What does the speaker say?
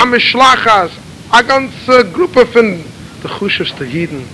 am Schlachas, a ganze Gruppe von der Chushers der Jiden,